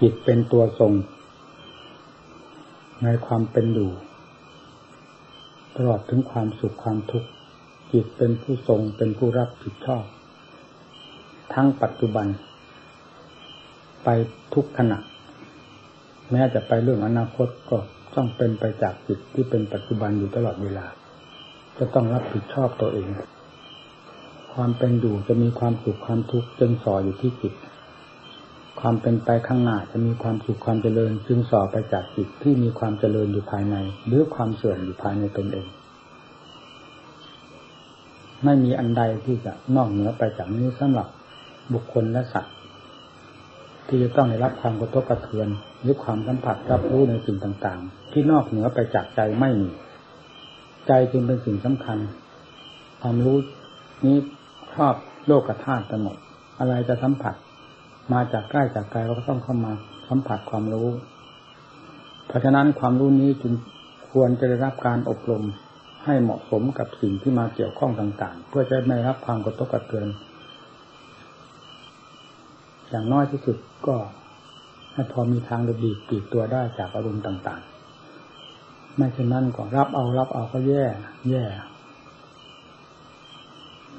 จิตเป็นตัวทรง ในความเป็นอยู่ตลอดถึงความสุขความทุกข์จิตเป็นผู้ทรงเป็นผู้รับผิดชอบ ทั้งปัจจุบัน ไปทุกขณะ แม้จะไปเรื่องอนาคตก็ต้องเป็นไปจากจิตที่เป็นปัจจุบันอยู่ตลอดเวลา จะต้องรับผิดชอบตัวเอง ความเป็นอยู่จะมีความสุขความทุกข์จึงส่ออยู่ที่จิต ความเป็นไปข้างหน้าจะมีความสุขความเจริญ จึงส่อไปจากจิตที่มีความเจริญอยู่ภายใน หรือความเสื่อมอยู่ภายในตนเอง ไม่มีอันใดที่จะนอกเหนือไปจากนี้สำหรับบุคคลและสัตว์ ที่จะต้องได้รับความกระทบกระเทือน หรือความสัมผัสรับรู้ในสิ่งต่างๆ ที่นอกเหนือไปจากใจไม่มี ใจจึงเป็นสิ่งสำคัญ ความรู้นี้ครอบโลกธาตุไปหมดอะไรจะสัมผัส มาจากใกล้จากไกลเราก็ต้องเข้ามาสัมผัสความรู้ เพราะฉะนั้นความรู้นี้จึงควรจะได้รับการอบรมให้เหมาะสมกับสิ่งที่มาเกี่ยวข้องต่าง ๆ เพื่อจะไม่รับความกระทบกระเทือน อย่างน้อยที่สุดก็ให้พอมีทางระบีปีกตัวได้จากอารมณ์ต่างๆ ไม่เช่นนั้นก็รับเอารับเอาก็แย่ แย่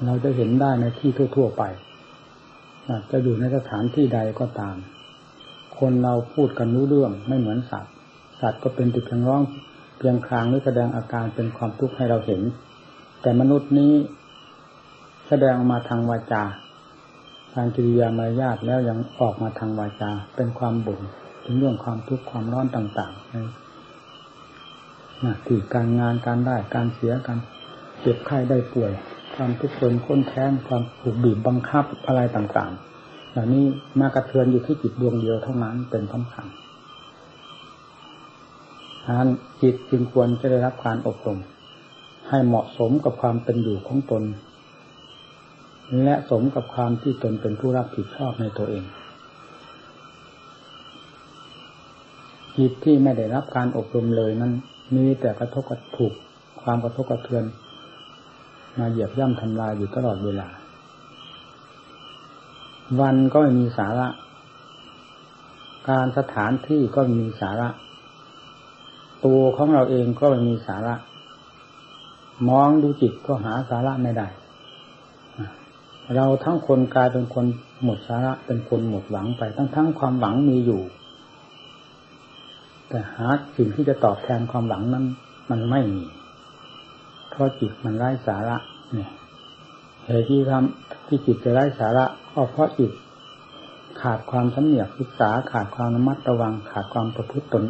เราจะเห็นได้ในที่ทั่ว ๆ ไป จะอยู่ในสถานที่ใดก็ตาม คนเราพูดกันรู้เรื่องไม่เหมือนสัตว์ สัตว์ก็เป็นติดเพียงร้องเพียงคลางหรือแสดงอาการเป็นความทุกข์ให้เราเห็น แต่มนุษย์นี้แสดงออกมาทางวาจา ทางกิริยามารยาทแล้วยังออกมาทางวาจา เป็นความบ่นถึงเรื่องความทุกข์ความร้อนต่างๆในหน้าที่การงานการได้การเสียกันเจ็บไข้ได้ป่วย ความทุกข์ทนค้นแค้นความถูกบีบบังคับอะไรต่างๆเหล่านี้มากระเทือนอยู่ที่จิตดวงเดียวเท่านั้นเป็นสำคัญฉะนั้นจิตจึงควรจะได้รับการอบรม ให้เหมาะสมกับความเป็นอยู่ของตน และสมกับความที่ตนเป็นผู้รับผิดชอบในตัวเอง จิตที่ไม่ได้รับการอบรมเลยนั้นมีแต่กระทบกระถูกความกระทบกระเทือน มาเหยียบย่ำทำลายอยู่ตลอดเวลา วันก็ไม่มีสาระ การสถานที่ก็มีสาระ ตัวของเราเองก็ไม่มีสาระ มองดูจิตก็หาสาระไม่ได้ เราทั้งคนกลายเป็นคนหมดสาระเป็นคนหมดหวังไป ทั้งทั้งความหวังมีอยู่ แต่หาสิ่งที่จะตอบแทนความหวังนั้น มันไม่มี เพราะจิตมันไร้สาระเนี่ยเหตุที่ทำที่จิตจะไร้สาระก็เพราะจิต ขาดความสำเนียกศึกษาขาดความระมัดระวัง ขาดความประพฤติตน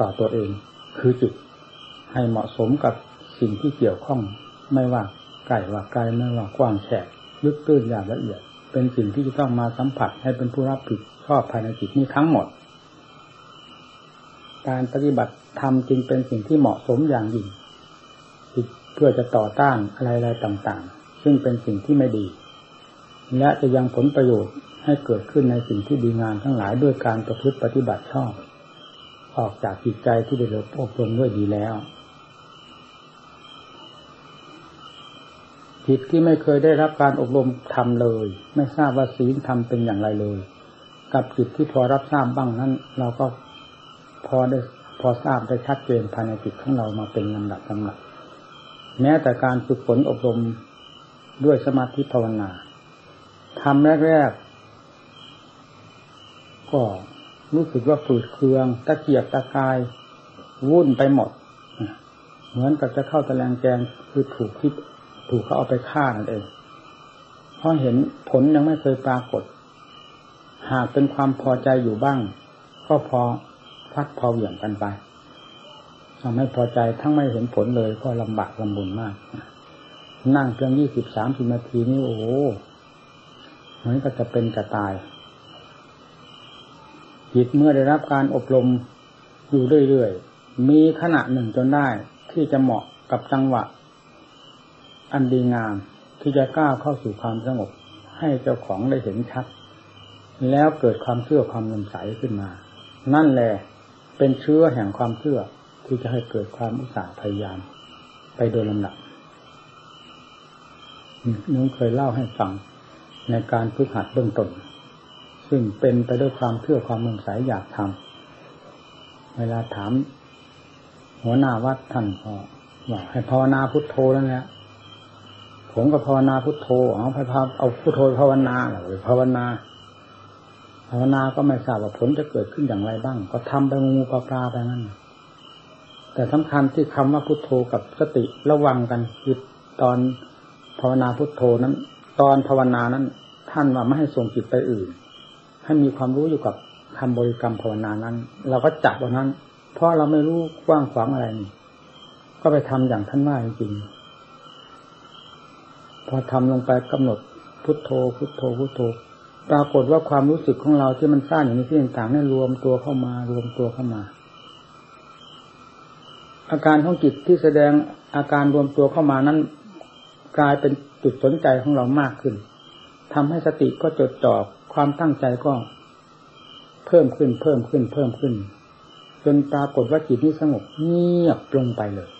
ต่อตัวเอง คือจิต ให้เหมาะสมกับสิ่งที่เกี่ยวข้องไม่ว่าไกลว่าไกลไม่ว่ากว้างแฉกลึกตื้นอย่างละเอียด เป็นสิ่งที่จะต้องมาสัมผัสให้เป็นผู้รับผิดชอบภายในจิตนี้ทั้งหมด การปฏิบัติธรรมจึงเป็นสิ่งที่เหมาะสมอย่างยิ่ง พื่อจะต่อต้านอะไรๆต่างๆ ซึ่งเป็นสิ่งที่ไม่ดี และจะยังผลประโยชน์ให้เกิดขึ้นในสิ่งที่ดีงามทั้งหลายด้วยการประพฤติปฏิบัติชอบ ออกจากจิตใจที่ได้รับอบรมด้วยดีแล้วจิตที่ไม่เคยได้รับการอบรมทำเลย ไม่ทราบว่าศีลธรรมเป็นอย่างไรเลย กับจิตที่พอรับทราบบ้างนั้น เราก็พอได้พอทราบได้ชัดเจนภายในจิตของเรามาเป็นลำดับลำดับ แม้แต่การฝึกฝนอบรมด้วยสมาธิภาวนาทำแรกๆก็รู้สึกว่าฝืดเคือง ตะเกียบตะกาย วุ่นไปหมด เหมือนกับจะเข้าตะแลงแกงคือถูกคิดถูกเขาเอาไปฆ่านั่นเองเพราะเห็นผลยังไม่เคยปรากฏ หากเป็นความพอใจอยู่บ้าง ก็พอพัดพอเหวี่ยงกันไป ทำให้พอใจทั้งไม่เห็นผลเลยก็ลำบากลำบุญมาก นั่งเพียงยี่สิบสามสิบนาทีนี่โอ้เหมือนก็จะเป็นจะตาย จิตเมื่อได้รับการอบรมอยู่เรื่อยๆ มีขณะหนึ่งจนได้ที่จะเหมาะกับจังหวะ อันดีงามที่จะก้าวเข้าสู่ความสงบ ให้เจ้าของได้เห็นชัด แล้วเกิดความเชื่อความนำใสขึ้นมา นั่นแหละเป็นเชื้อแห่งความเชื่อ ที่จะให้เกิดความอุตสาห์พยายาม ไปโดยลำดับนึกเคยเล่าให้ฟังในการฝึกหัดเบื้องต้นซึ่งเป็นไปด้วยความเชื่อความมุ่งสายอยากทำเวลาถาม หัวหน้าวัดท่านก็ว่าให้ภาวนาพุทโธแล้วเนี่ยผมก็ภาวนาพุทโธเอาพาเอาพุทโธภาวนาหรือภาวนา ภาวนาก็ไม่ทราบว่าผลจะเกิดขึ้นอย่างไรบ้าง ก็ทำไปงูปลาปลาไปนั่น แต่สำคัญที่คำว่าพุทโธกับสติระวังกันคือตอนภาวนาพุทโธนั้น ตอนภาวนานั้น ท่านว่าไม่ให้ส่งจิตไปอื่น ให้มีความรู้อยู่กับคำบริกรรมภาวนานั้น เราก็จับวันนั้น เพราะเราไม่รู้กว้างขวางอะไรนี่ก็ไปทำอย่างท่านว่าจริงพอทำลงไปกำหนดพุทโธ พุทโธพุทโธ ปรากฏว่าความรู้สึกของเราที่มันสร้างอย่างนี้ที่ต่างๆนี่รวมตัวเข้ามารวมตัวเข้ามา อาการของจิตที่แสดงอาการรวมตัวเข้ามานั้น กลายเป็นจุดสนใจของเรามากขึ้นทำให้สติก็จดจ่อความตั้งใจก็ เพิ่มขึ้นเพิ่มขึ้นเพิ่มขึ้น จนปรากฏว่าจิตนี้สงบเงียบลงไปเลย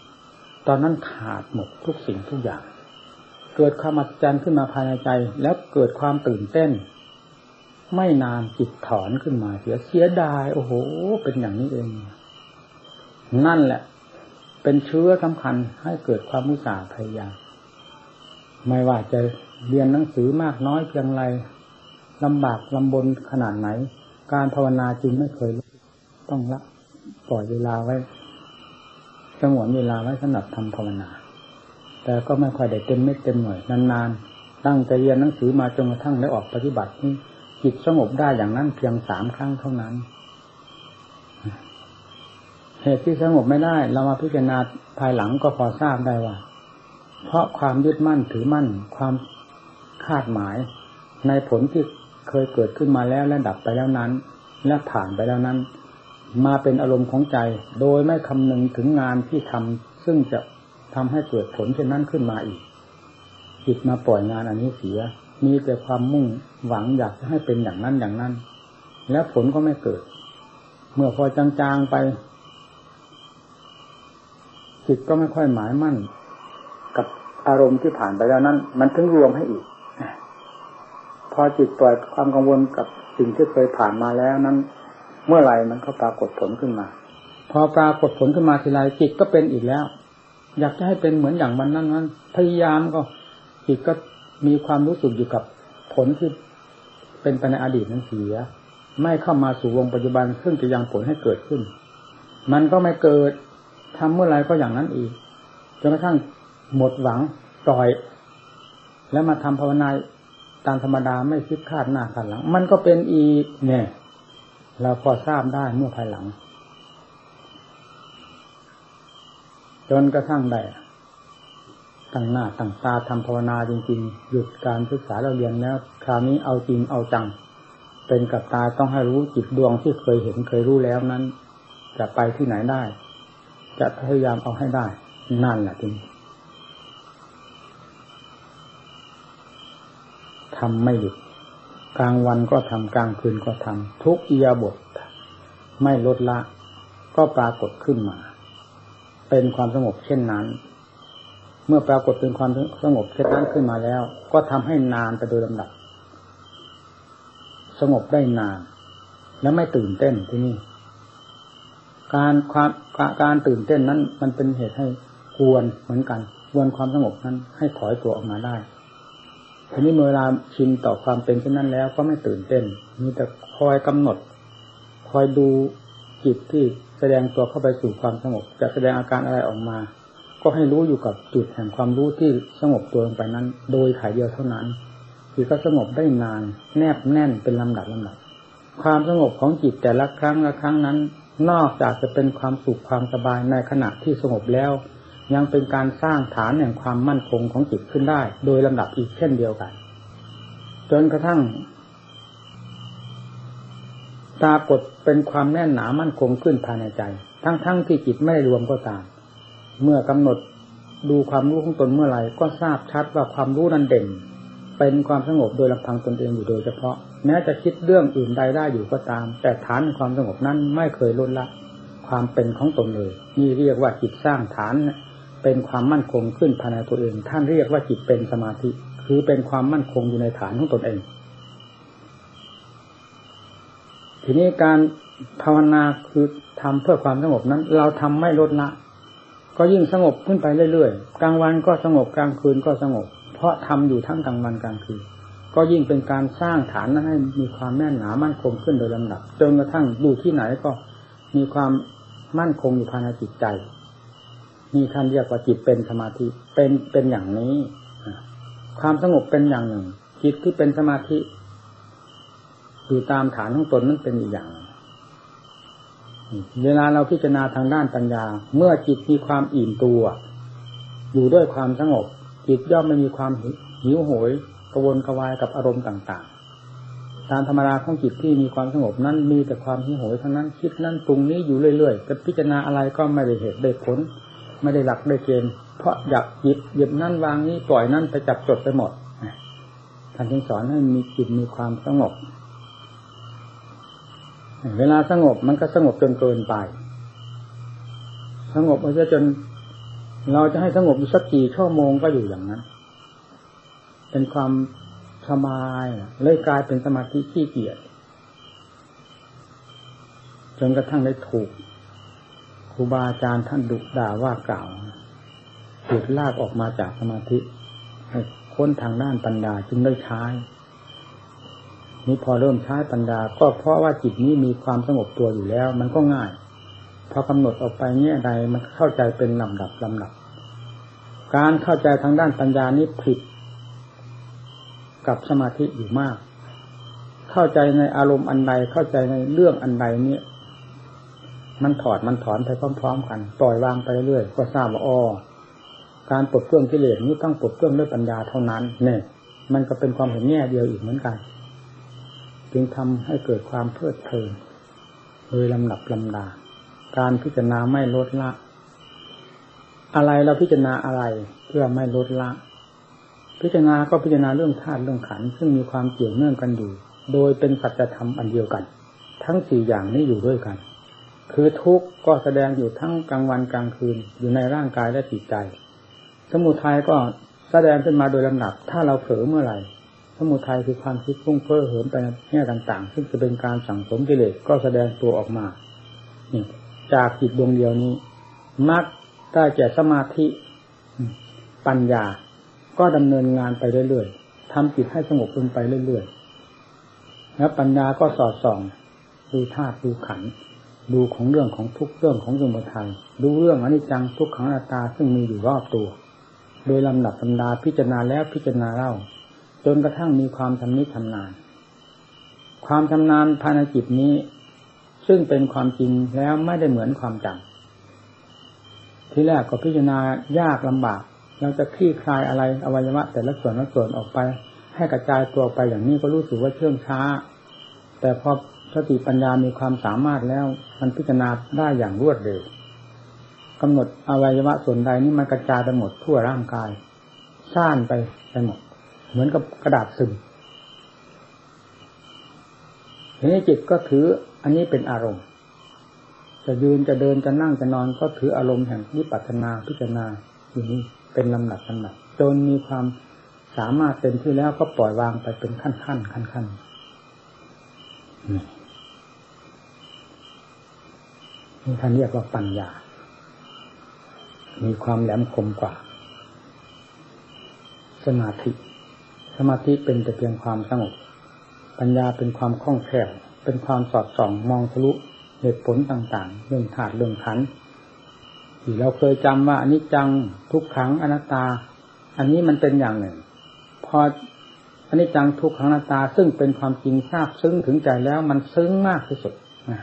ตอนนั้นขาดหมดทุกสิ่งทุกอย่าง เกิดความอัศจรรย์ขึ้นมาภายในใจแล้วเกิดความตื่นเต้น ไม่นานจิตถอนขึ้นมาเสียเสียดาย โอ้โห เป็นอย่างนี้เอง นั่นแหละ เป็นเชื้อสำคัญให้เกิดความมุสาพยายามไม่ว่าจะเรียนหนังสือมากน้อยเพียงไรลำบากลำบนขนาดไหน การภาวนาจึงไม่เคยต้องละปล่อยเวลาไว้สงวนเวลาไว้สำหรับทำภาวนา แต่ก็ไม่ค่อยได้เต็มเม็ดเต็มหน่วยนานๆ ตั้งใจเรียนหนังสือมาจนกระทั่งได้ออกปฏิบัตินี่จิตสงบได้อย่างนั้นเพียงสามครั้งเท่านั้น เหตุที่สงบไม่ได้ เรามาพิจารณาภายหลังก็พอทราบได้ว่า เพราะความยึดมั่นถือมั่น ความคาดหมาย ในผลที่เคยเกิดขึ้นมาแล้วและดับไปแล้วนั้น และผ่านไปแล้วนั้น มาเป็นอารมณ์ของใจ โดยไม่คำนึงถึงงานที่ทำซึ่งจะทำให้เกิดผลเช่นนั้นขึ้นมาอีกจิตมาปล่อยงานอันนี้เสีย มีแต่ความมุ่งหวังอยากจะให้เป็นอย่างนั้นอย่างนั้น แล้วผลก็ไม่เกิด เมื่อพอจางๆไป จิตก็ไม่ค่อยหมายมั่น กับอารมณ์ที่ผ่านไปแล้วนั้น มันถึงรวมให้อีก พอจิตปล่อยความกังวลกับสิ่งที่เคยผ่านมาแล้วนั้น เมื่อไหร่มันก็ปรากฏผลขึ้นมา พอปรากฏผลขึ้นมาทีไรจิตก็เป็นอีกแล้ว อยากจะให้เป็นเหมือนอย่างมันนั้นนั้น พยายามก็จิตก็มีความรู้สึกอยู่กับผลที่เป็นไปในอดีตนั้นเสีย ไม่เข้ามาสู่วงปัจจุบันซึ่งจะยังผลให้เกิดขึ้น มันก็ไม่เกิด ทำเมื่อไรก็อย่างนั้นอีกจนกระทั่งหมดหวังปล่อย แล้วมาทำภาวนาตามธรรมดาไม่คิดคาดหน้าคาดหลัง มันก็เป็นอีกเนี่ย เราพอทราบได้เมื่อภายหลัง จนกระทั่งได้ตั้งหน้าตั้งตาทำภาวนาจริงๆ หยุดการศึกษาเราเรียนแล้ว คราวนี้เอาจริงเอาจัง เป็นกับตาต้องให้รู้จิตดวงที่เคยเห็นเคยรู้แล้วนั้น จะไปที่ไหนได้ จะพยายามเอาให้ได้ นั่นแหละจริงทำไม่หยุดกลางวันก็ทำกลางคืนก็ทำทุกอียาบทไม่ลดละ ก็ปรากฏขึ้นมา เป็นความสงบเช่นนั้น เมื่อปรากฏเป็นความสงบเช่นนั้นขึ้นมาแล้ว ก็ทำให้นานไปโดยลำดับ สงบได้นาน และไม่ตื่นเต้นที่นี่ การความการตื่นเต้นนั้น มันเป็นเหตุให้ควรเหมือนกันควรความสงบนั้น ให้ถอยตัวออกมาได้ทีนี้เมื่อเวลาชินต่อความเป็นเช่นนั้นแล้วก็ไม่ตื่นเต้น มีแต่คอยกำหนด คอยดูจิตที่แสดงตัวเข้าไปสู่ความสงบ จะแสดงอาการอะไรออกมา ก็ให้รู้อยู่กับจุดแห่งความรู้ที่สงบตัวลงไปนั้น โดยถ่ายเดียวเท่านั้นจิตก็สงบได้นาน แนบแน่นเป็นลำดับลำดับ ความสงบของจิตแต่ละครั้งละครั้งนั้น นอกจากจะเป็นความสุขความสบายในขณะที่สงบแล้ว ยังเป็นการสร้างฐานแห่งความมั่นคงของจิตขึ้นได้ โดยลำดับอีกเช่นเดียวกัน จนกระทั่งปรากฏเป็นความแน่นหนามั่นคงขึ้นภายในใจ ทั้งๆทที่จิตไม่รวมก็ตาม เมื่อกำหนดดูความรู้ของตนเมื่อไหร่ก็ทราบชัดว่าความรู้นั้นเด่น เป็นความสงบโดยลำพังตนเองอยู่โดยเฉพาะ แม้จะคิดเรื่องอื่นใดได้อยู่ก็ตาม แต่ฐานความสงบนั้นไม่เคยลดละ ความเป็นของตนเลยนี่เรียกว่าจิตสร้างฐานเป็นความมั่นคงขึ้นภายในตัวเอง ท่านเรียกว่าจิตเป็นสมาธิ คือเป็นความมั่นคงอยู่ในฐานของตนเอง ทีนี้การภาวนาคือทำเพื่อความสงบนั้น เราทำไม่ลดละก็ยิ่งสงบขึ้นไปเรื่อยๆ กลางวันก็สงบกลางคืนก็สงบ เพราะทำอยู่ทั้งกลางวันกลางคืนก็ยิ่งเป็นการสร้างฐานนั้นให้มีความแน่นหนามั่นคงขึ้นโดยลำดับจนกระทั่งดูที่ไหนก็มีความมั่นคงอยู่ภายในจิตใจมีท่านเรียกว่าจิตเป็นสมาธิเป็นเป็นอย่างนี้ความสงบเป็นอย่างหนึ่ง จิตที่เป็นสมาธิอยู่ตามฐานของตนนั้นเป็นอีกอย่างเวลาเราพิจารณาทางด้านปัญญา เมื่อจิตมีความอิ่มตัว อยู่ด้วยความสงบ จิตย่อมไม่มีความหิวโหยกระวนกระวายกับอารมณ์ต่างๆ ตามธรรมดาของจิตที่มีความสงบนั้นมีแต่ความหิวโหยทั้งนั้นคิดนั้นปรุงนี้อยู่เรื่อยๆจะพิจารณาอะไรก็ไม่ได้เหตุได้ผลไม่ได้หลักได้เกณฑ์เพราะอยากหยิบหยิบนั่นวางนี้ปล่อยนั่นไปจับจดไปหมดท่านจึงสอนให้มีจิตมีความสงบ เวลาสงบมันก็สงบจนเกินไป สงบมันจะจน เราจะให้สงบอยู่สักกี่ชั่วโมงก็อยู่อย่างนั้น เป็นความสบายเลยกลายเป็นสมาธิขี้เกียจจนกระทั่งได้ถูกครูบาอาจารย์ท่านดุด่าว่ากล่าวถูกลากออกมาจากสมาธิให้ค้นทางด้านปัญญาจึงได้ใช้นี้พอเริ่มใช้ปัญญาก็เพราะว่าจิตนี้มีความสงบตัวอยู่แล้ว มันก็ง่าย พอกำหนดออกไปแง่ใดมันเข้าใจเป็นลำดับลำดับ การเข้าใจทางด้านปัญญานี้ผิด กับสมาธิอยู่มาก เข้าใจในอารมณ์อันใดเข้าใจในเรื่องอันใดเนี่ยมันถอดมันถอนไปพร้อมๆกันปล่อยวางไปเรื่อยก็ทราบว่าอ๋อการปลดเครื่องกิเลสนี้ต้องปลดเครื่องด้วยปัญญาเท่านั้น เนี่ย มันก็เป็นความเห็นแง่เดียวอีกเหมือนกัน จึงทำให้เกิดความเพลิดเพลินโดยลำดับลำดา การพิจารณาไม่ลดละ อะไรเราพิจารณาอะไรเพื่อไม่ลดละ พิจารณาก็พิจารณาเรื่องธาตุเรื่องขันซึ่งมีความเกี่ยวเนื่องกันอยู่ โดยเป็นสัจธรรมอันเดียวกัน ทั้งสี่อย่างนี้อยู่ด้วยกัน คือทุกข์ก็แสดงอยู่ทั้งกลางวันกลางคืนอยู่ในร่างกายและจิตใจ สมุทัยก็แสดงขึ้นมาโดยลำดับ ถ้าเราเผลอเมื่อไหร่สมุทัยคือความคิดพุ่งเพ้อเหินไปในแง่ต่างๆ ซึ่งจะเป็นการสั่งสมกิเลสก็แสดงตัวออกมานี่ จากจิตดวงเดียวนี้มักได้แก่สมาธิปัญญา ก็ดำเนินงานไปเรื่อยๆทำจิตให้สงบลงไปเรื่อยๆแล้วปัญญาก็สอดส่องดูธาตุดูขันดูของเรื่องของทุกเรื่องของสมุทัยดูเรื่องอนิจจังทุกขังอนัตตาซึ่งมีอยู่รอบตัว โดยลำดับลำดาพิจารณาแล้วพิจารณาเล่า จนกระทั่งมีความชำนิชำนาญ ความชำนาญภายในจิตนี้ ซึ่งเป็นความจริงแล้วไม่ได้เหมือนความจำที่แรกก็พิจารณายากลำบาก เราจะคลี่คลายอะไรอวัยวะ แต่ละส่วนละส่วนออกไป ให้กระจายตัวไปอย่างนี้ก็รู้สึกว่าเชื่องช้า แต่พอสติปัญญามีความสามารถแล้ว มันพิจารณาได้อย่างรวดเร็วกำหนดอวัยวะส่วนใดนี่มันกระจายไปหมดทั่วร่างกายซ่านไปไปหมด เหมือนกับกระดาษซึมทีนี้จิตก็ถือ อันนี้เป็นอารมณ์ จะยืนจะเดินจะนั่งจะนอนก็ถืออารมณ์แห่งวิปัสสนาพิจารณาอยู่นี้เป็นลำดับลำดับจนมีความสามารถเต็มที่แล้วก็ปล่อยวางไปเป็นขั้นขั้นขั้นขั้นนี่ท่านเรียกว่าปัญญา มีความแหลมคมกว่า สมาธิ สมาธิเป็นแต่เพียงความสงบ ปัญญาเป็นความคล่องแคล่ว เป็นความสอดส่องมองทะลุเหตุผลต่างๆ เรื่องถาดเรื่องขันที่เราเคยจำว่าอันนี้จังทุกขังอนัตตา อันนี้มันเป็นอย่างหนึ่ง พออันนี้จังทุกขังอนัตตาซึ่งเป็นความจริงทราบซึ้งถึงใจแล้วมันซึ้งมากที่สุดนะ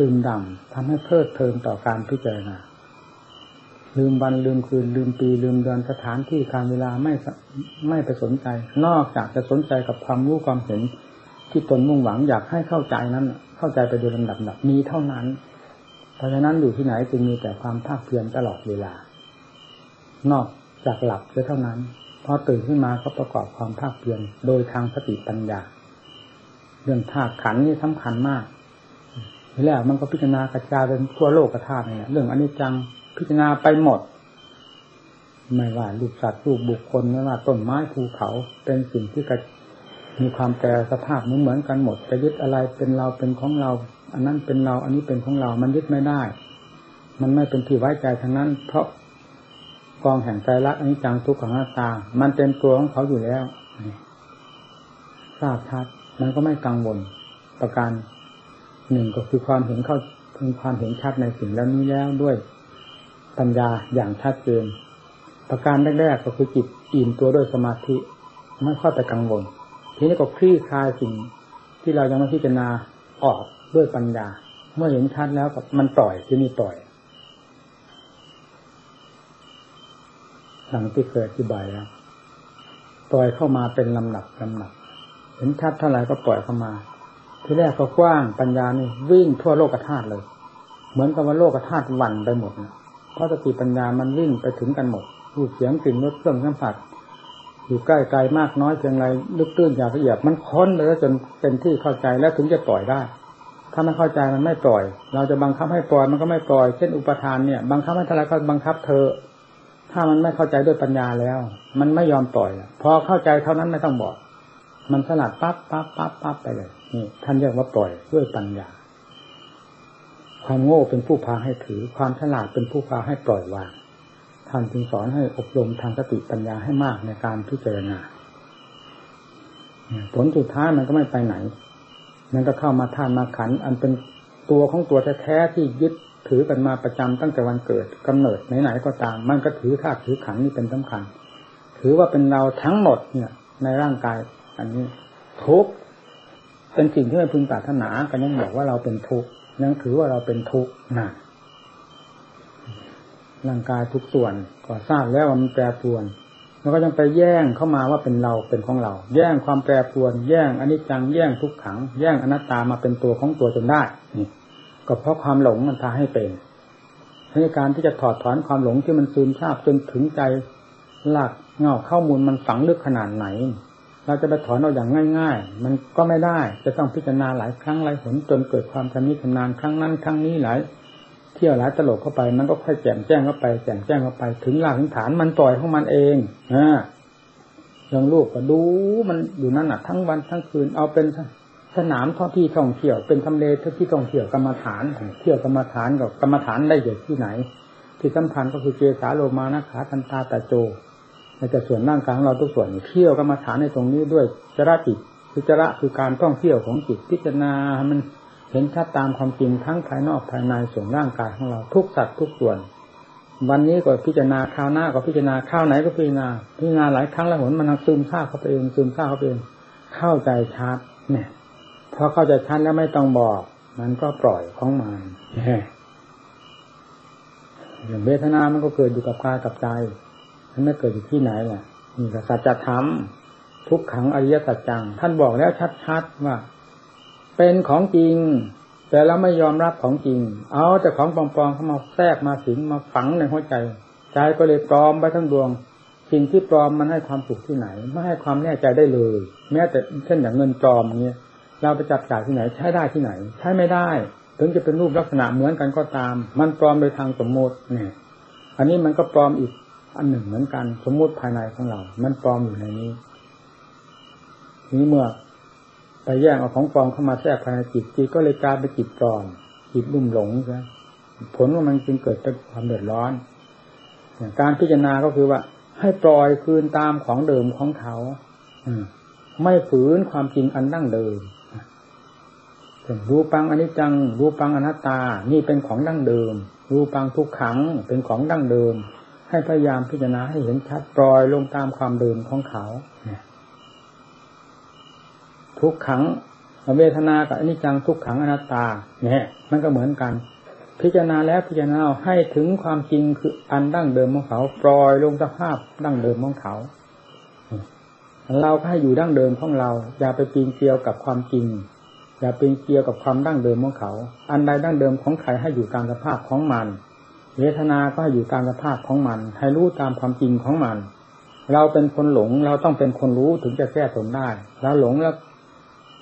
ดื่มด่ำทำให้เพลิดเพลินต่อการพิจารณาลืมวันลืมคืนลืมปีลืมเดือนสถานที่การเวลาไม่ไม่ไปสนใจ นอกจากจะสนใจกับความรู้ความเห็น ที่ตนมุ่งหวังอยากให้เข้าใจนั้น เข้าใจไปโดยลำดับดับมีเท่านั้น เพราะฉะนั้นอยู่ที่ไหนจึงมีแต่ความภาคเพียรตลอดเวลา นอกจากหลับเท่านั้นพอตื่นขึ้นมาก็ประกอบความภาคเพียรโดยทางสติปัญญา เรื่องธาตุขันนี่สำคัญมากทีแล้วมันก็พิจารณากระจายเป็นทั่วโลกกระธาตุเนี่ยเรื่องอนิจจังพิจารณาไปหมด ไม่ว่าลูกสัตว์ลูกบุคคลไม่ว่าต้นไม้ภูเขาเป็นสิ่งที่กระ มีความแปรสภาพเหมือนเหมือนกันหมดจะยึดอะไรเป็นเราเป็นของเรา อันนั้นเป็นเรา อันนี้เป็นของเรา มันยึดไม่ได้ มันไม่เป็นที่ไว้ใจทั้งนั้น เพราะกองแห่งใจรักอันนี้จังทุกขังหน้าตา มันเป็นตัวของเขาอยู่แล้วทราบชัดมันก็ไม่กังวลประการหนึ่งก็คือความเห็นเข้าถึงความเห็นชัดในสิ่งแล้วนี้แล้วด้วยปัญญาอย่างชัดเจนประการแรกๆก็คือจิตอิ่มตัวด้วยสมาธิไม่ค่อยไปกังวล ทีนี้ก็คลี่คลายสิ่งที่เรายังไม่พิจารณาออกด้วยปัญญา เมื่อเห็นชัดแล้วกับมันปล่อยที่นี่ปล่อยหลังที่เคยอธิบายแล้วปล่อยเข้ามาเป็นลำหนักลำหนักเห็นชัดเท่าไหร่ก็ปล่อยเข้ามา ที่แรกก็กว้างปัญญานี่วิ่งทั่วโลกธาตุเลย เหมือนกับว่าโลกธาตุวันไปหมดนะเพราะสติปัญญามันวิ่งไปถึงกันหมดรูปเสียงกลิ่นรสเครื่องสัมผัส อยู่ใกล้ไกลมากน้อยเพียงไรลึกตื้นอยางละเอียดมันค้นไปแล้วจนเป็นที่เข้าใจแล้วถึงจะปล่อยได้ ถ้าไม่เข้าใจมันไม่ปล่อย เราจะบังคับให้ปล่อยมันก็ไม่ปล่อยเช่นอุปทานเนี่ย บังคับให้ทลายก็บังคับเธอ ถ้ามันไม่เข้าใจด้วยปัญญาแล้ว มันไม่ยอมปล่อยพอเข้าใจเท่านั้นไม่ต้องบอก มันสลัดปั๊บปั๊บปั๊บปั๊บไปเลยนี่ท่านเรียกว่าปล่อยด้วยปัญญา ความโง่เป็นผู้พาให้ถือ ความฉลาดเป็นผู้พาให้ปล่อยวาง ท่านจึงสอนให้อบรมทางสติปัญญาให้มากในการพิจารณาผลสุดท้ายมันก็ไม่ไปไหน มันก็เข้ามาท่านมาขัน อันเป็นตัวของตัวแท้ๆที่ยึดถือกันมาประจำตั้งแต่วันเกิดกำเนิดไหนๆก็ตาม มันก็ถือธาตุถือขันนี่เป็นสำคัญ ถือว่าเป็นเราทั้งหมดเนี่ย ในร่างกาย อันนี้ทุกเป็นสิ่งที่ไม่พึงปรารถนากันยังบอกว่าเราเป็นทุกยังถือว่าเราเป็นทุกนะ ร่างกายทุกส่วนก็ทราบแล้วว่ามันแปรปรวน แล้วก็ยังไปแย่งเข้ามาว่าเป็นเราเป็นของเรา แย่งความแปรปรวน แย่งอนิจจังแย่งทุกขัง แย่งอนัตตามาเป็นตัวของตัวจนได้นี่ก็เพราะความหลงมันพาให้เป็นในการที่จะถอดถอนความหลงที่มันซึมซาบจนถึงใจหลักเงาข้อมูลมันฝังลึกขนาดไหน เราจะไปถอนเอาอย่างง่าย ๆ มันก็ไม่ได้จะต้องพิจารณาหลายครั้งหลายหนจนเกิดความชำนิชำนาญครั้งนั้นครั้งนี้หลาย เที่ยวหลายตลกเข้าไปมันก็ค่อยแจ่มแจ้งเข้าไปแจ่มแจ้งเข้าไป ถึงหลักถึงฐานมันปล่อยของมันเองอ่าอย่างลูกก็ดูมันอยู่นั่นน่ะ ทั้งวันทั้งคืนเอาเป็นสนามท่องที่ท่องเที่ยวเป็นทำเลที่ท่องเที่ยวกรรมฐานเที่ยวกรรมฐานกับกรรมฐานได้อยู่ที่ไหน ที่สำคัญก็คือเจสาโลมานะขาทันตาตาโจในแต่ส่วนร่างกายของเราทุกส่วนเที่ยวกรรมฐานในตรงนี้ด้วยจระจิตคือจระคือการท่องเที่ยวของจิตพิจารณามัน เห็นชัดตามความจริงทั้งภายนอกภายในส่วนร่างกายของเราทุกสัตว์ทุกส่วน วันนี้ก็พิจารณาข้าวหน้าก็พิจารณาข้าวไหนก็พิจารณาพิจารณาหลายครั้งแล้วหนมันซึมซาบเข้าไปเองซึมซาบเข้าไปเองเข้าใจชัดเนี่ยพอเข้าใจชัดแล้วไม่ต้องบอก มันก็ปล่อยของมันอย่างเวทนามันก็เกิดอยู่กับกายกับใจ มันไม่เกิดอยู่ที่ไหนล่ะนี่ก็สัจธรรมทุกขังอริยสัจจัง ท่านบอกแล้วชัดๆว่า เป็นของจริง แต่เราไม่ยอมรับของจริง เอาแต่ของปลอมๆเข้ามาแทรกมาสิงมาฝังในหัวใจใจก็เลยปลอมไปทั้งดวงสิ่งที่ปลอมมันให้ความสุขที่ไหน ไม่ให้ความแน่ใจได้เลย แม้แต่เช่นอย่างเงินปลอมเนี้ยเราไปจับจ่ายที่ไหนใช้ได้ที่ไหน ใช้ไม่ได้ ถึงจะเป็นรูปลักษณะเหมือนกันก็ตาม มันปลอมโดยทางสมมติเนี่ย อันนี้มันก็ปลอมอีกอันหนึ่งเหมือนกัน สมมติภายในของเรา มันปลอมอยู่ในนี้นี้เมื่อ ไปแย่งเอาของปลอมเข้ามาแทรกภายในจิตจิตก็เลยกลายเป็นจิตปลอมจิตลุ่มหลงใช่ผลว่ามันจึงเกิดเป็นความเดือดร้อนการพิจารณาก็คือว่า ให้ปล่อยคืนตามของเดิมของเขาไม่ฝืนความจริงอันดั้งเดิมรูปังอนิจจัง รูปังอนัตตา นี่เป็นของดั้งเดิม รูปังทุกขังเป็นของดั้งเดิม ให้พยายามพิจารณาให้เห็นชัดปล่อยลงตามความเดิมของเขาเนี่ย ทุกขังเวทนากับอนิจจังทุกขังอนัตตาเนี่ยมันก็เหมือนกัน พิจารณาแล้วพิจารณาให้ถึงความจริงคืออันดั้งเดิมของเขาปล่อยลงสภาพดั้งเดิมของเขาเราให้อยู่ดั้งเดิมของเรา อย่าไปปีนเกลียวกับความจริง อย่าปีนเกลียวกับความดั้งเดิมของเขา อันใดดั้งเดิมของใครให้อยู่ตามสภาพของมันเวทนาก็ให้อยู่ตามสภาพของมัน ให้รู้ตามความจริงของมัน เราเป็นคนหลงเราต้องเป็นคนรู้ถึงจะแก้ตนได้ เราหลงแล้ว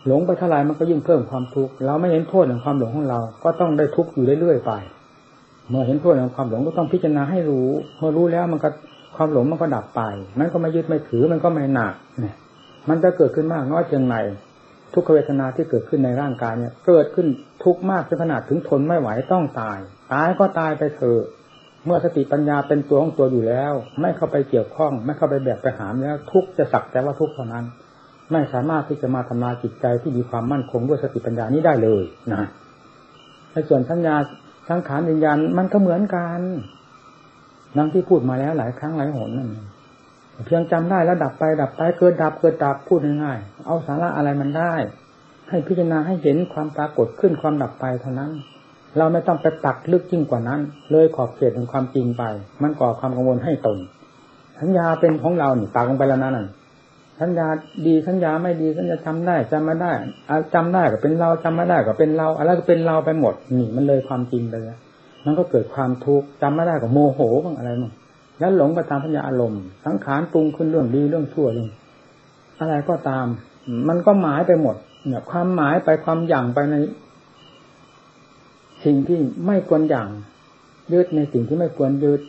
หลงไปเท่าไรมันก็ยิ่งเพิ่มความทุกข์เราไม่เห็นโทษของความหลงของเรา ก็ต้องได้ทุกข์อยู่เรื่อยๆไป เมื่อเห็นโทษของความหลงก็ต้องพิจารณาให้รู้ เมื่อรู้แล้วมันก็ความหลงมันก็ดับไป มันก็ไม่ยึดไม่ถือมันก็ไม่หนักเนี่ย มันจะเกิดขึ้นมากน้อยเพียงไรทุกขเวทนาที่เกิดขึ้นในร่างกายเนี่ย เกิดขึ้นทุกข์มากจนขนาดถึงทนไม่ไหวต้องตาย ตายก็ตายไปเถอะเมื่อสติปัญญาเป็นตัวของตัวอยู่แล้ว ไม่เข้าไปเกี่ยวข้อง ไม่เข้าไปแบกไปหามแล้ว ทุกจะสักแต่ว่าทุกเท่านั้น ไม่สามารถที่จะมาทำลายจิตใจที่มีความมั่นคงด้วยสติปัญญานี้ได้เลยนะในส่วนสัญญาสังขารวิญญาณมันก็เหมือนกันนั่งที่พูดมาแล้วหลายครั้งหลายหนนั่นเพียงจำได้แล้วดับไปดับไปเกิดดับเกิดดับพูดง่ายๆเอาสาระอะไรมันได้ ให้พิจารณาให้เห็นความปรากฏขึ้นความดับไปเท่านั้น เราไม่ต้องไปตักลึกยิ่งกว่านั้น เลยขอบเขตของความจริงไป มันก่อความกังวลให้ตนสัญญาเป็นของเราหนิตักลงไปแล้วนั่น สัญญาดีสัญญาไม่ดีสัญญาจำได้จำไม่ได้จำได้ก็เป็นเราจำไม่ได้ก็เป็นเราอะไรก็เป็นเราไปหมดนี่มันเลยความจริงไปแล้วมันก็เกิดความทุกข์จำไม่ได้ก็โมโหบ้างอะไรบ้างแล้วหลงไปตามพัญญาอารมณ์สังขารปรุงขึ้นเรื่องดีเรื่องชั่วเรื่องอะไรก็ตาม มันก็หมายไปหมดเนี่ยความหมายไปความอย่างไปใน สิ่งที่ไม่ควรอย่างยึดในสิ่งที่ไม่ควรยึด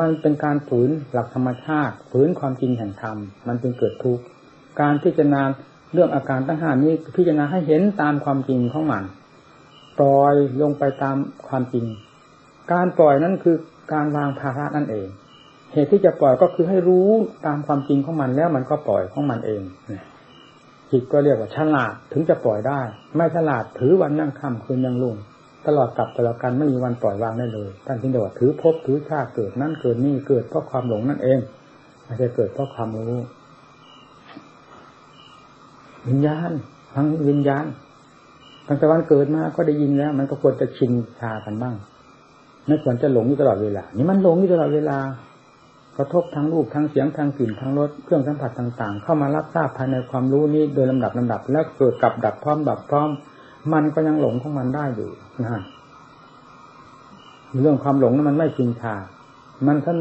มันเป็นการฝืนหลักธรรมชาติฝืนความจริงแห่งธรรมมันจึงเกิดทุกข์การพิจารณาเรื่องอาการตั้งห้านี้พิจารณาให้เห็นตามความจริงของมันปล่อยลงไปตามความจริง การปล่อยนั้นคือการวางภาระนั่นเอง เหตุที่จะปล่อยก็คือให้รู้ตามความจริงของมันแล้วมันก็ปล่อยของมันเองจิตก็เรียกว่าฉลาดถึงจะปล่อยได้ ไม่ฉลาดถือวันยั่งค่ำคืนยังลุ่ง ตลอดกับตลอดกันไม่มีวันปล่อยวางได้เลยท่านที่เรียว่าถือภพถือชาติเกิดนั่นเกิดนี่เกิดเพราะความหลงนั่นเองไม่ใช่เกิดเพราะความรู้วิญญาณทั้งวิญญาณตั้งแต่วันเกิดมาก็ได้ยินแล้ว มันก็ควรจะชินชากันบ้างไม่ควรจะหลงอยู่ตลอดเวลา นี่มันหลงอยู่ตลอดเวลากระทบทางรูปทางเสียงทางกลิ่นทางรสเครื่องสัมผัสต่าง ๆ เข้ามารับทราบภายในความรู้นี้โดยลำดับลำดับ แล้วเกิดกับดับพร้อมดับพร้อม มันก็ยังหลงของมันได้อยู่นะเรื่องความหลงนั้นมันไม่ชินชา มันท่าน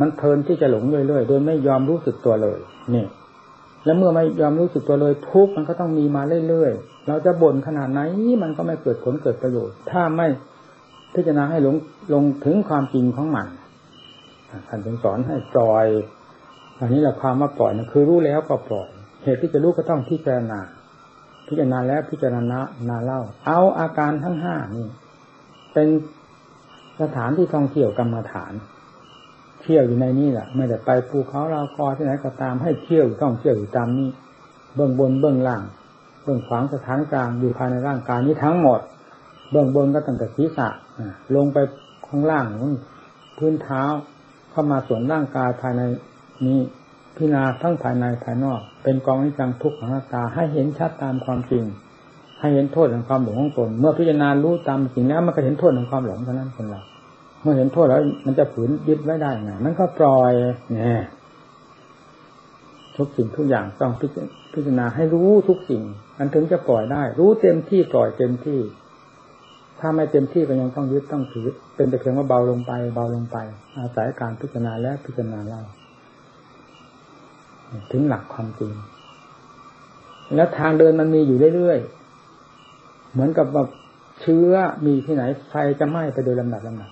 มันเพลินที่จะหลงเรื่อยๆ โดยไม่ยอมรู้สึกตัวเลยนี่แล้วเมื่อไม่ยอมรู้สึกตัวเลยทุกมันก็ต้องมีมาเรื่อยๆ เราจะบ่นขนาดไหนมันก็ไม่เกิดผลเกิดประโยชน์ ถ้าไม่พิจารณาให้หลงลงถึงความจริงของมันท่านถึงสอนให้ปล่อยอันนี้แหละความว่าปล่อยนะคือรู้แล้วก็ปล่อย เหตุที่จะรู้ก็ต้องพิจารณา พิจารณาแล้วพิจารณานาเล่า เอาอาการทั้งห้านี่ เป็นสถานที่ท่องเที่ยวกรรมฐาน เที่ยวอยู่ในนี้แหละไม่ได้ไปภูเขาเรากอที่ไหนก็ตามให้เที่ยวต้องเที่ยวอยู่ตามนี้ เบื้องบนเบื้องล่าง เบื้องขวางสถานกลางอยู่ภายในร่างกายนี้ทั้งหมด เบื้องบนก็ตั้งแต่ศีรษะลงไปข้างล่างพื้นเท้าเข้ามาส่วนร่างกายภายในนี้ พิจารณาทั้งภายในภายนอก เป็นกองนิจังทุกขังตา ให้เห็นชัดตามความจริง ให้เห็นโทษของความหลงของตน เมื่อพิจารณารู้ตามจริงแล้วมันก็เห็นโทษของความหลงเท่านั้นคนเราเมื่อเห็นโทษแล้ว มันจะฝืนยึดไว้ได้ไงมันก็ปล่อยเนี่ยทุกสิ่งทุกอย่างต้องพิจารณาให้รู้ทุกสิ่งมันถึงจะปล่อยได้ รู้เต็มที่ปล่อยเต็มที่ ถ้าไม่เต็มที่ก็ยังต้องยึดต้องถือ เป็นแต่เพียงว่าเบาลงไป เบาลงไป อาศัยการพิจารณาและพิจารณาเล่า ถึงหลักความจริง แล้วทางเดินมันมีอยู่เรื่อยๆ เหมือนกับแบบเชื้อมีที่ไหนไฟจะไหม้ไปโดยลำดับลำดับ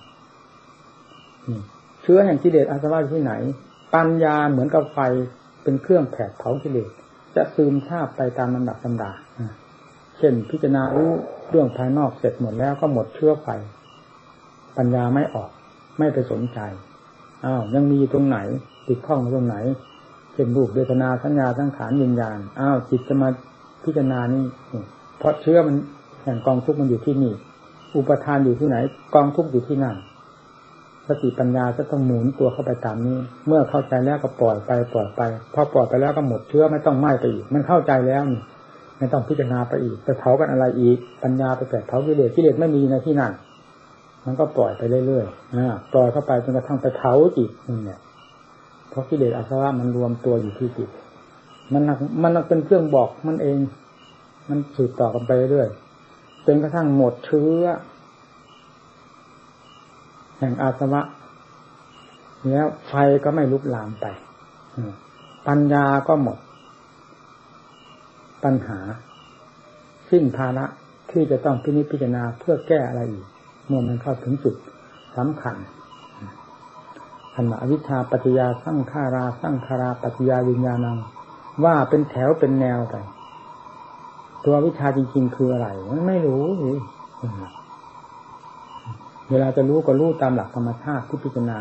เชื้อแห่งกิเลสอาสวะที่ไหน ปัญญาเหมือนกับไฟเป็นเครื่องแผดเผากิเลสจะซึมซาบไปตามลำดับลำดาเช่นพิจารณารู้เรื่องภายนอกเสร็จหมดแล้วก็หมดเชื้อไฟ ปัญญาไม่ออก ไม่ไปสนใจอ้าวยังมีตรงไหน ติดข้องตรงไหน เช่นรูปเวทนาสัญญาสังขารยินญาณอ้าวจิตจะมาพิจารณานี่เพราะเชื้อมันแห่งกองทุกข์มันอยู่ที่นี่ อุปทานอยู่ที่ไหน กองทุกข์อยู่ที่นั่นสติปัญญาจะต้องหมุนตัวเข้าไปตามนี้ เมื่อเข้าใจแล้วก็ปล่อยไปปล่อยไป พอปล่อยไปแล้วก็หมดเชื้อไม่ต้องไหม้ไปอีก มันเข้าใจแล้วนี่ไม่ต้องพิจารณาไปอีกจะเผากันอะไรอีก ปัญญาไปแปดเผากิเลสกิเลสไม่มีในที่นั่นมันก็ปล่อยไปเรื่อยๆนะปล่อยเข้าไปจนกระทั่งไปเผาจิตนี่เนี่ย เพราะกิเลสอาสวะมันรวมตัวอยู่ที่จิต มันมันเป็นเครื่องบอกมันเอง มันสืบต่อกันไปเรื่อยจนกระทั่งหมดเชื้อ แห่งอาสวะ แล้วไฟก็ไม่ลุกลามไปปัญญาก็หมด ปัญหา สิ้นภาระที่จะต้องพินิจพิจารณาเพื่อแก้อะไรอีกเมื่อมันเข้าถึงจุดสำคัญ ธรรมอวิชาปัจจยาสร้างขาราสร้างคาราปัจจยาวิญญาณังว่าเป็นแถวเป็นแนวไป ตัววิชาจริงๆคืออะไรมันไม่รู้เวลาจะรู้ก็รู้ตามหลักธรรมชาติที่พิจารณา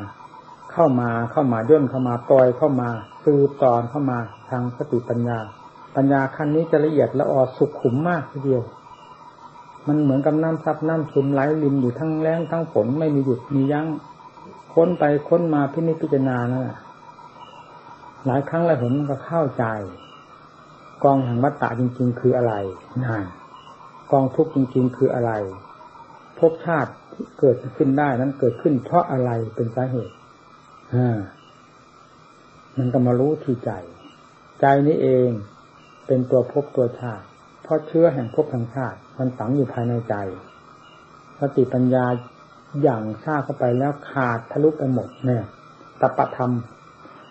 เข้ามาเข้ามาย่นเข้ามาปล่อยเข้ามาสืบตอนเข้ามาทางสติปัญญา ปัญญาขั้นนี้จะละเอียดละออสุขุมมากทีเดียว มันเหมือนกับน้ำซับน้ำซึมไหลรินอยู่ทั้งแรงทั้งฝนไม่มีหยุดมียัง้ง ค้นไปค้นมาพินิจพิจารณานั่นแหละหลายครั้งหลายหนมันก็เข้าใจ กองแห่งวัตตะจริง ๆ คืออะไรนั่นกองทุกข์จริง ๆ คืออะไรภพชาติเกิดขึ้นได้นั้นเกิดขึ้น เพราะอะไรเป็นสาเหตุอ่ามันก็มารู้ที่ใจ ใจนี้เองเป็นตัวภพตัวชาติ เพราะเชื้อแห่งภพแห่งชาติ มันฝังอยู่ภายในใจสติปัญญา อย่างซาเข้าไปแล้วขาดทะลุไปหมดเนี่ยตปะธรรม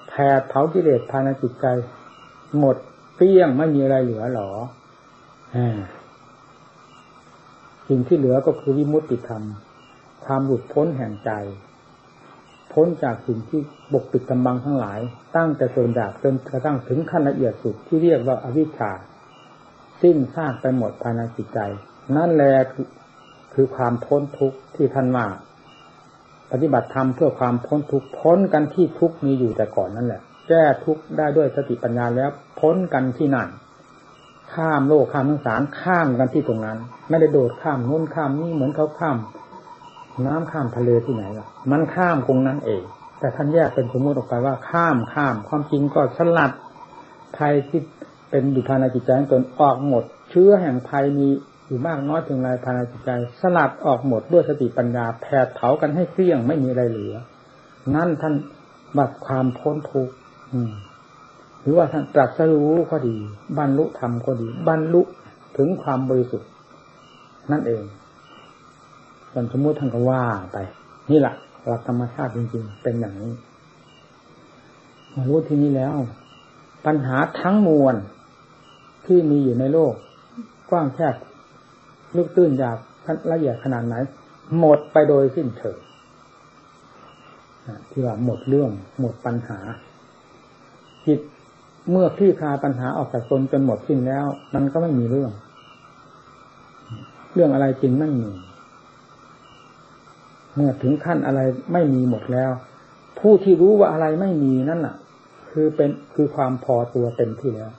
แผดเผากิเลสภายในจิตใจ หมดเปี้ยงไม่มีอะไรเหลือหรอสิ่งที่เหลือก็คือวิมุตติธรรมความหลุดพ้นแห่งใจ พ้นจากสิ่งที่บกปิดกำบังทั้งหลาย ตั้งแต่ส่วนดาบจนกระทั่งถึงขั้นละเอียดสุดที่เรียกว่าอวิชชา สิ้นซากไปหมดภายในจิตใจ นั่นแหละ คือความพ้นทุกข์ที่ท่านว่าปฏิบัติธรรมเพื่อความพ้นทุกข์พ้นกันที่ทุกข์มีอยู่แต่ก่อนนั่นแหละ แก้ทุกข์ได้ด้วยสติปัญญาแล้วพ้นกันที่นั่นข้ามโลกข้ามทั้งสารข้ามกันที่ตรงนั้น ไม่ได้โดดข้ามนู้นข้ามนี่เหมือนเขาข้าม น้ำข้ามทะเลที่ไหนล่ะ มันข้ามตรงนั้นเอง แต่ท่านแยกเป็นสมมติออกไปว่าข้ามข้าม ความจริงก็สลัดภัยที่เป็นอยู่ภายในจิตใจของตนออกหมด เชื้อแห่งภัยมี อยู่มากน้อยเพียงไรภายในจิตใจ สลัดออกหมดด้วยสติปัญญาแผดเผากันให้เกลี้ยงไม่มีอะไรเหลือ นั่นท่านบัดความพ้นทุกข์หรือว่าท่านตรัสรู้ก็ดี บรรลุธรรมก็ดี บรรลุถึงความบริสุทธิ์ นั่นเองส่วนสมมติท่านก็ว่าไป นี่แหละหลักธรรมชาติจริงๆ เป็นอย่างนี้มารู้ที่นี้แล้ว ปัญหาทั้งมวลที่มีอยู่ในโลก กว้างแคบ ลึกตื้นยากละเอียดขนาดไหน หมดไปโดยสิ้นเชิงที่ว่าหมดเรื่อง หมดปัญหา จิตเมื่อคลี่คลายปัญหาออกจากตนจนหมดสิ้นแล้ว มันก็ไม่มีเรื่อง เรื่องอะไรจริงไม่มี เมื่อถึงขั้นอะไรไม่มีหมดแล้ว ผู้ที่รู้ว่าอะไรไม่มีนั่นน่ะ คือเป็นคือความพอตัวเต็มที่แล้ว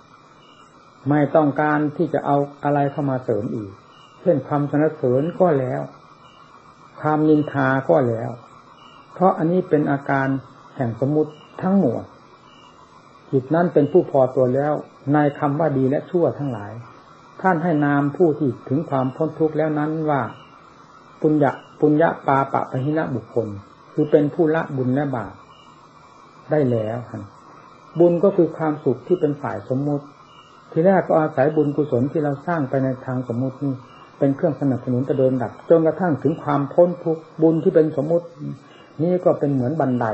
ไม่ต้องการที่จะเอาอะไรเข้ามาเสริมอีก เช่นความสนเสริญก็แล้ว ความนินทาก็แล้ว เพราะอันนี้เป็นอาการแห่งสมมติทั้งหมดจิตนั้นเป็นผู้พอตัวแล้วในคำว่าดีและชั่วทั้งหลาย ท่านให้นามผู้ที่ถึงความพ้นทุกข์แล้วนั้นว่า ปุญญะปุญญะปาปะปะหินะบุคคล คือเป็นผู้ละบุญและบาปได้แล้วบุญก็คือความสุขที่เป็นฝ่ายสมมุติ ทีแรกก็อาศัยบุญกุศลที่เราสร้างไปในทางสมมุตินี่ เป็นเครื่องสนับสนุนจะเดินดับจนกระทั่งถึงความพ้นทุกบุญที่เป็นสมมุติ นี่ก็เป็นเหมือนบันได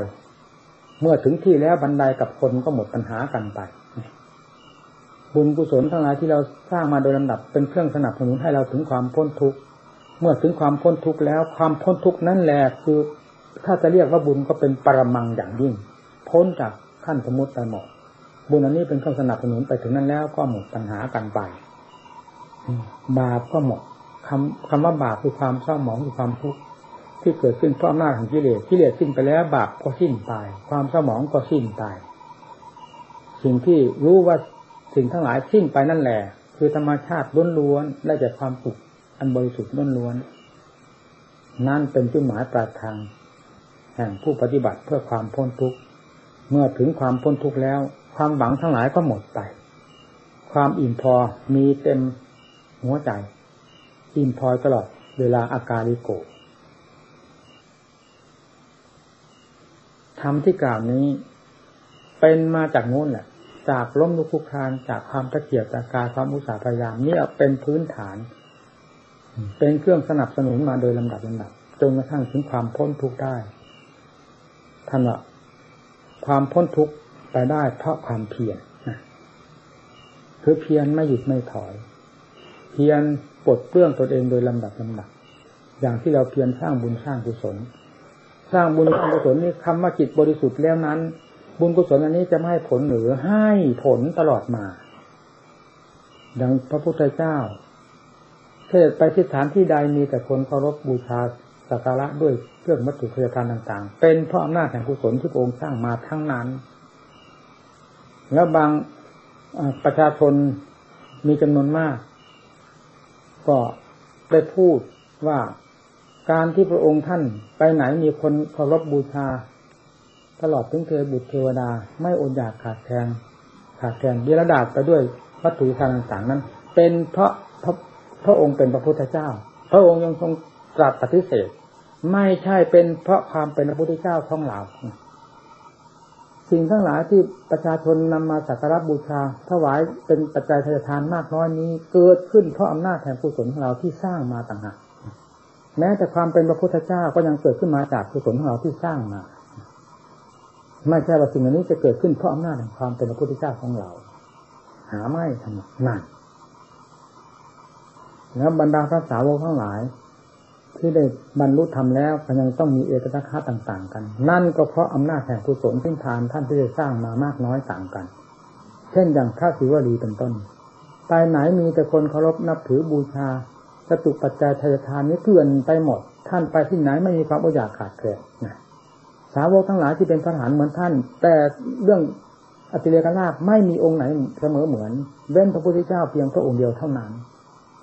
เมื่อถึงที่แล้วบันไดกับคนก็หมดปัญหากันไป บุญกุศลทั้งหลายที่เราสร้างมาโดยลำดับเป็นเครื่องสนับสนุนให้เราถึงความพ้นทุกเมื่อถึงความพ้นทุกแล้ว ความพ้นทุกนั่นแหละคือ ถ้าจะเรียกว่าบุญก็เป็นปรมังอย่างยิ่ง พ้นจากขั้นสมมติไปหมดบุญอันนี้เป็นเครื่องสนับสนุนไปถึงนั้นแล้วก็หมดปัญหากันไปบาปก็หมด คำคำว่าบาปคือความเศร้าหมองคือความทุกข์ที่เกิดขึ้นเพราะอำนาจของกิเลสกิเลสสิ้นไปแล้วบาปก็สิ้นไปความเศร้าหมองก็สิ้นไปสิ่งที่รู้ว่าสิ่งทั้งหลายสิ้นไปนั่นแหละ คือธรรมชาติล้วนๆได้จากความสุขอันบริสุทธิ์ล้วนๆนั่นเป็นจุดหมายปลายทาง แห่งผู้ปฏิบัติเพื่อความพ้นทุกข์เมื่อถึงความพ้นทุกข์แล้ว ความหวังทั้งหลายก็หมดไป ความอิ่มพอมีเต็มหัวใจ อิ่มพอตลอดเวลาอาการิโกธรรมที่กล่าวนี้ เป็นมาจากโน้นแหละ จากล้มลุกคุกคานจากความตะเกียบตะการความอุตสาห์พยายามนี่เป็นพื้นฐาน เป็นเครื่องสนับสนุนมาโดยลำดับลำดับจนกระทั่งถึงความพ้นทุกข์ได้ท่านว่าความพ้นทุกข์ไปได้เพราะความเพียรคือเพียรไม่หยุดไม่ถอย เพียร ปลดเปลื้องตนเองโดยลำดับลำดับ อย่างที่เราเพียรสร้างบุญสร้างกุศล สร้างบุญสร้างกุศลนี่คำว่าจิตบริสุทธิ์แล้วนั้น บุญกุศลอันนี้จะไม่ให้ผลหรือให้ผลตลอดมา ดังพระพุทธเจ้า เทศไปที่ฐานที่ใดมีแต่คนเคารพบูชาสักการะด้วยเครื่องวัตถุพยาทานต่าง ๆ เป็นเพราะอำนาจแห่งกุศลที่พระองค์สร้างมาทั้งนั้น แล้วบางประชาชนมีจำนวนมาก ก็ได้พูดว่าการที่พระองค์ท่านไปไหนมีคนเคารพบบูชา ตลอดถึงเทบุตรเทวดา ไม่อดอยากขาดแคลนขาดแคลนเดรดาษไปด้วยวัตถุทานต่างๆนั้น เป็นเพราะพระพระองค์เป็นพระพุทธเจ้า พระองค์ยังทรงตรัสปฏิเสธ ไม่ใช่เป็นเพราะความเป็นพระพุทธเจ้าท่องเหล่า สิ่งทั้งหลายที่ประชาชนนำมาสักการะบูชาถวายเป็นปัจจัยทานมากน้อยนี้เกิดขึ้นเพราะอำนาจแห่งกุศลของเราที่สร้างมาต่างหากแม้แต่ความเป็นพระพุทธเจ้าก็ยังเกิดขึ้นมาจากกุศลของเราที่สร้างมาไม่ใช่ว่าสิ่งนี้จะเกิดขึ้นเพราะอำนาจแห่งความเป็นพระพุทธเจ้าของเรา หาไม่ทำนั่นแล้วบรรดาพระสาวกทั้งหลาย ที่ได้บรรลุธรรมแล้วก็ยังต้องมีเอกลักษณ์ต่าง ๆ กัน นั่นก็เพราะอำนาจแห่งกุศลที่ทานท่านที่ได้สร้างมามากน้อยต่างกัน เช่นอย่างพระศิวลีเป็นต้นไปไหนมีแต่คนเคารพนับถือบูชาจตุปัจจัยทายทานนี้เกลื่อนไปหมด ท่านไปที่ไหนไม่มีความอดอยากขาดแคลนนะสาวกทั้งหลายที่เป็นทหารเหมือนท่าน แต่เรื่องอติเลกราชไม่มีองค์ไหนเสมอเหมือน เว้นพระพุทธเจ้าเพียงพระองค์เดียวเท่านั้น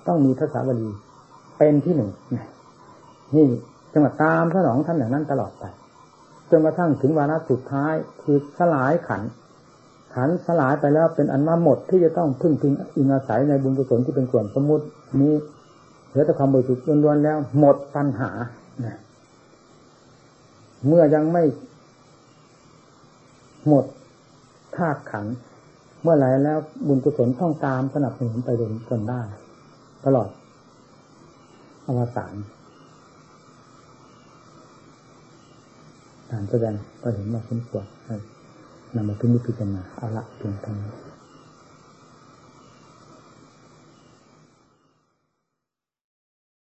ต้องมีพระสาวลีเป็นที่หนึ่งนี่ จังหวัดตามสนองท่านอย่างนั้นตลอดไปจนกระทั่งถึงวาระสุดท้ายคือสลายขัน ขันสลายไปแล้วเป็นอันมาหมดที่จะต้องพึ่งพิงอิงอาศัยในบุญกุศลที่เป็นส่วนสมมุตินี้เหลือแต่ความบริสุทธิ์ล้วนๆแล้วหมดปัญหาเมื่อยังไม่หมดธาตุขันเมื่อไหร่แล้วบุญกุศลต้องตามสนับสนุนไปจนได้ ตลอดอวสาน การแสดงก็เห็นว่าสมควรนำมาพิจิตรณาเอาละเพียงเท่านี้